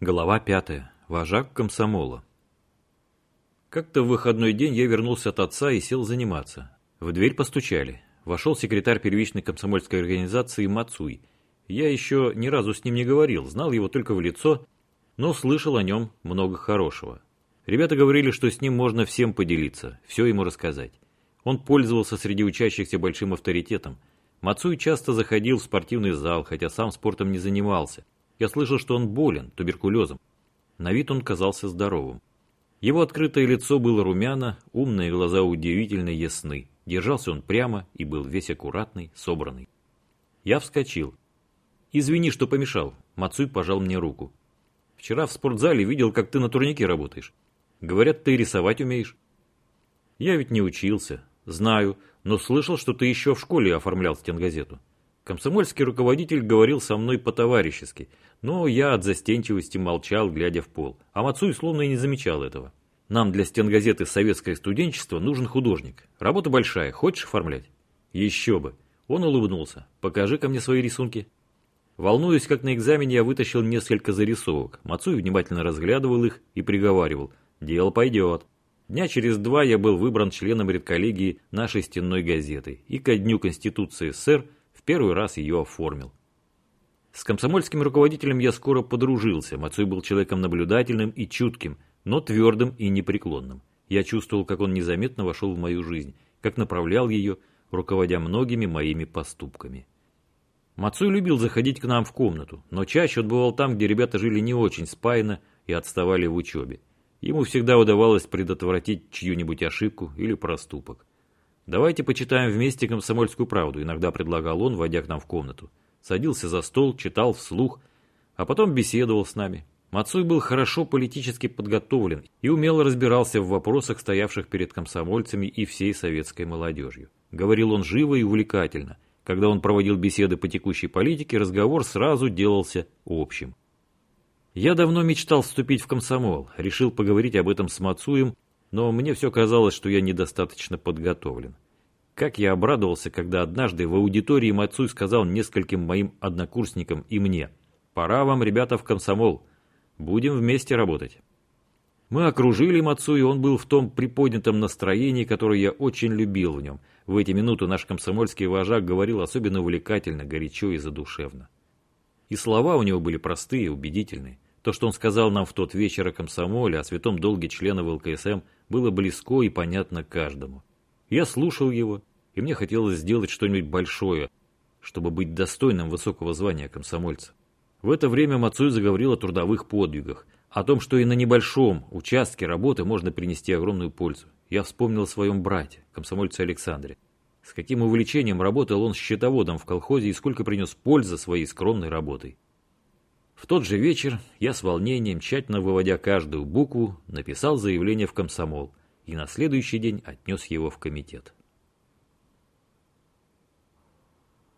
Глава пятая. Вожак комсомола. Как-то в выходной день я вернулся от отца и сел заниматься. В дверь постучали. Вошел секретарь первичной комсомольской организации Мацуй. Я еще ни разу с ним не говорил, знал его только в лицо, но слышал о нем много хорошего. Ребята говорили, что с ним можно всем поделиться, все ему рассказать. Он пользовался среди учащихся большим авторитетом. Мацуй часто заходил в спортивный зал, хотя сам спортом не занимался. Я слышал, что он болен туберкулезом. На вид он казался здоровым. Его открытое лицо было румяно, умные глаза удивительно ясны. Держался он прямо и был весь аккуратный, собранный. Я вскочил. «Извини, что помешал». Мацуй пожал мне руку. «Вчера в спортзале видел, как ты на турнике работаешь. Говорят, ты рисовать умеешь». «Я ведь не учился. Знаю, но слышал, что ты еще в школе оформлял стенгазету. Комсомольский руководитель говорил со мной по-товарищески, но я от застенчивости молчал, глядя в пол. А Мацуй словно и не замечал этого. Нам для стенгазеты «Советское студенчество» нужен художник. Работа большая, хочешь оформлять? Еще бы. Он улыбнулся. Покажи-ка мне свои рисунки. Волнуясь, как на экзамене, я вытащил несколько зарисовок. Мацуй внимательно разглядывал их и приговаривал. Дело пойдет. Дня через два я был выбран членом редколлегии нашей стенной газеты. И ко дню Конституции СССР – первый раз ее оформил. С комсомольским руководителем я скоро подружился. Мацуй был человеком наблюдательным и чутким, но твердым и непреклонным. Я чувствовал, как он незаметно вошел в мою жизнь, как направлял ее, руководя многими моими поступками. Мацуй любил заходить к нам в комнату, но чаще он бывал там, где ребята жили не очень спайно и отставали в учебе. Ему всегда удавалось предотвратить чью-нибудь ошибку или проступок. «Давайте почитаем вместе комсомольскую правду», иногда предлагал он, войдя к нам в комнату. Садился за стол, читал вслух, а потом беседовал с нами. Мацуй был хорошо политически подготовлен и умело разбирался в вопросах, стоявших перед комсомольцами и всей советской молодежью. Говорил он живо и увлекательно. Когда он проводил беседы по текущей политике, разговор сразу делался общим. Я давно мечтал вступить в комсомол, решил поговорить об этом с Мацуем но мне все казалось, что я недостаточно подготовлен. Как я обрадовался, когда однажды в аудитории Мацуй сказал нескольким моим однокурсникам и мне, «Пора вам, ребята, в комсомол. Будем вместе работать». Мы окружили Мацу, и он был в том приподнятом настроении, которое я очень любил в нем. В эти минуты наш комсомольский вожак говорил особенно увлекательно, горячо и задушевно. И слова у него были простые, убедительные. То, что он сказал нам в тот вечер о комсомоле, о святом долге членов ЛКСМ, было близко и понятно каждому. Я слушал его, и мне хотелось сделать что-нибудь большое, чтобы быть достойным высокого звания комсомольца. В это время Мацуй заговорил о трудовых подвигах, о том, что и на небольшом участке работы можно принести огромную пользу. Я вспомнил о своем брате, комсомольце Александре. С каким увлечением работал он счетоводом в колхозе и сколько принес пользы своей скромной работой. В тот же вечер я с волнением, тщательно выводя каждую букву, написал заявление в комсомол и на следующий день отнес его в комитет.